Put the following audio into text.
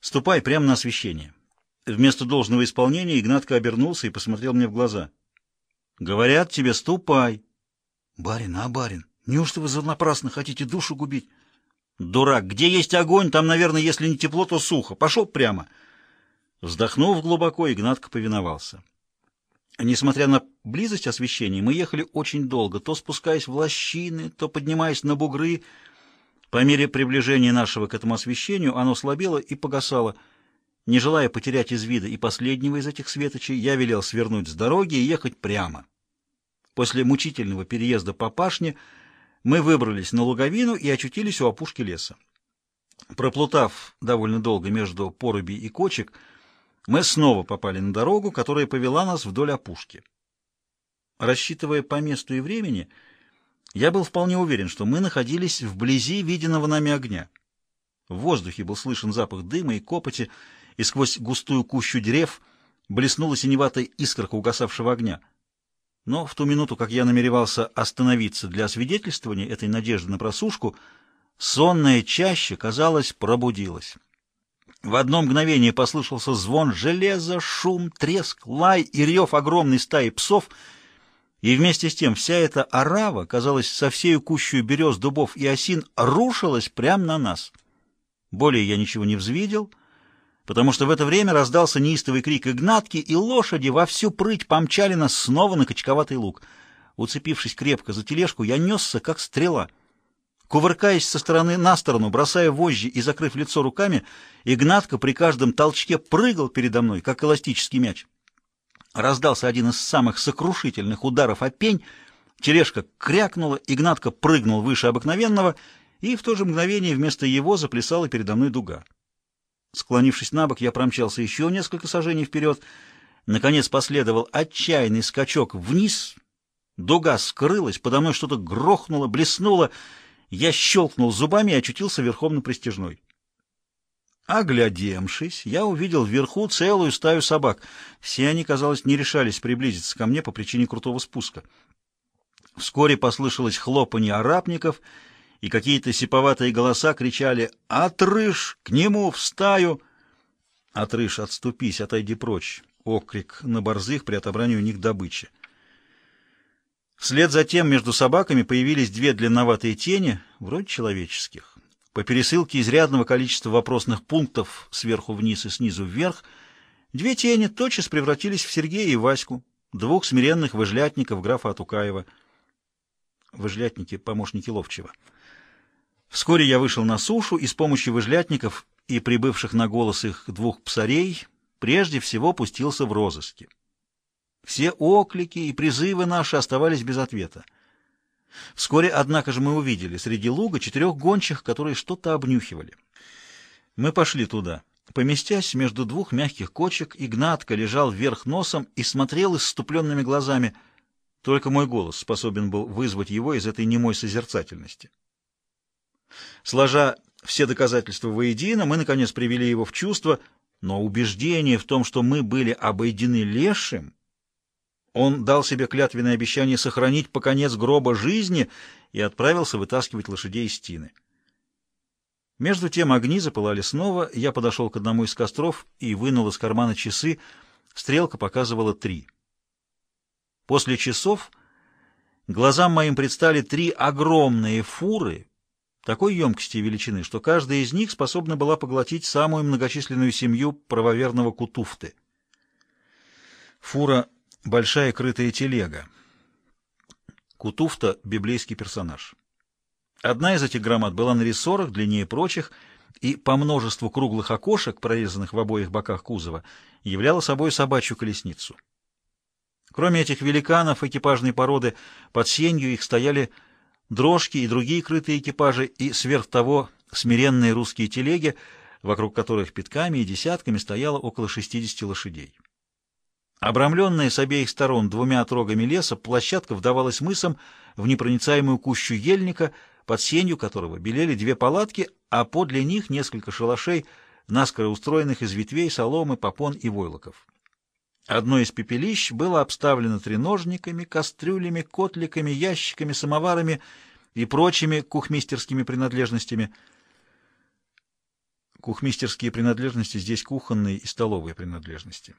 Ступай прямо на освещение. Вместо должного исполнения Игнатко обернулся и посмотрел мне в глаза. Говорят тебе, ступай. Барин, а барин, неужто вы занапрасно хотите душу губить? Дурак, где есть огонь, там, наверное, если не тепло, то сухо. Пошел прямо. Вздохнув глубоко, Игнатко повиновался. Несмотря на близость освещения, мы ехали очень долго, то спускаясь в лощины, то поднимаясь на бугры. По мере приближения нашего к этому освещению оно слабело и погасало. Не желая потерять из вида и последнего из этих светочей, я велел свернуть с дороги и ехать прямо. После мучительного переезда по пашне мы выбрались на луговину и очутились у опушки леса. Проплутав довольно долго между поруби и кочек, мы снова попали на дорогу, которая повела нас вдоль опушки. Рассчитывая по месту и времени, я был вполне уверен, что мы находились вблизи виденного нами огня. В воздухе был слышен запах дыма и копоти, и сквозь густую кущу дерев блеснула синеватая искорка угасавшего огня. Но в ту минуту, как я намеревался остановиться для освидетельствования этой надежды на просушку, сонная чаще, казалось, пробудилась. В одно мгновение послышался звон железа, шум, треск, лай и рев огромной стаи псов, и вместе с тем вся эта орава, казалось, со всею кущую берез, дубов и осин рушилась прямо на нас. Более я ничего не взвидел, потому что в это время раздался неистовый крик Игнатки, и лошади во всю прыть помчали нас снова на качковатый луг. Уцепившись крепко за тележку, я несся, как стрела — Кувыркаясь со стороны на сторону, бросая вожжи и закрыв лицо руками, Игнатка при каждом толчке прыгал передо мной, как эластический мяч. Раздался один из самых сокрушительных ударов о пень, тележка крякнула, Игнатка прыгнул выше обыкновенного, и в то же мгновение вместо его заплясала передо мной дуга. Склонившись на бок, я промчался еще несколько сажений вперед. Наконец последовал отчаянный скачок вниз. Дуга скрылась, подо мной что-то грохнуло, блеснуло — я щелкнул зубами и очутился верхом на пристежной. Оглядевшись, я увидел вверху целую стаю собак. Все они, казалось, не решались приблизиться ко мне по причине крутого спуска. Вскоре послышалось хлопанье арапников, и какие-то сиповатые голоса кричали «Отрыж! К нему! В стаю!» «Отрыж, отступись, отойди прочь!» — окрик на борзых при отобрании у них добычи. Вслед за тем между собаками появились две длинноватые тени, вроде человеческих. По пересылке изрядного количества вопросных пунктов сверху вниз и снизу вверх, две тени тотчас превратились в Сергея и Ваську, двух смиренных выжлятников графа Атукаева. Выжлятники — помощники Ловчева. Вскоре я вышел на сушу и с помощью выжлятников и прибывших на голос их двух псарей прежде всего пустился в розыски. Все оклики и призывы наши оставались без ответа. Вскоре, однако же, мы увидели среди луга четырех гончих, которые что-то обнюхивали. Мы пошли туда. Поместясь между двух мягких кочек, Игнатка лежал вверх носом и смотрел исступленными глазами. Только мой голос способен был вызвать его из этой немой созерцательности. Сложа все доказательства воедино, мы, наконец, привели его в чувство, но убеждение в том, что мы были обойдены лешим, он дал себе клятвенное обещание сохранить по конец гроба жизни и отправился вытаскивать лошадей из тины. Между тем огни запылали снова, я подошел к одному из костров и вынул из кармана часы, стрелка показывала три. После часов глазам моим предстали три огромные фуры, такой емкости и величины, что каждая из них способна была поглотить самую многочисленную семью правоверного Кутуфты. Фура Большая крытая телега. Кутуфта — библейский персонаж. Одна из этих громад была на рессорах, длиннее прочих, и по множеству круглых окошек, прорезанных в обоих боках кузова, являла собой собачью колесницу. Кроме этих великанов экипажной породы, под сенью их стояли дрожки и другие крытые экипажи, и сверх того смиренные русские телеги, вокруг которых пятками и десятками стояло около 60 лошадей. Обрамленная с обеих сторон двумя отрогами леса, площадка вдавалась мысом в непроницаемую кущу ельника, под сенью которого белели две палатки, а подле них несколько шалашей, наскоро устроенных из ветвей, соломы, попон и войлоков. Одно из пепелищ было обставлено треножниками, кастрюлями, котликами, ящиками, самоварами и прочими кухмистерскими принадлежностями. Кухмистерские принадлежности здесь кухонные и столовые принадлежности.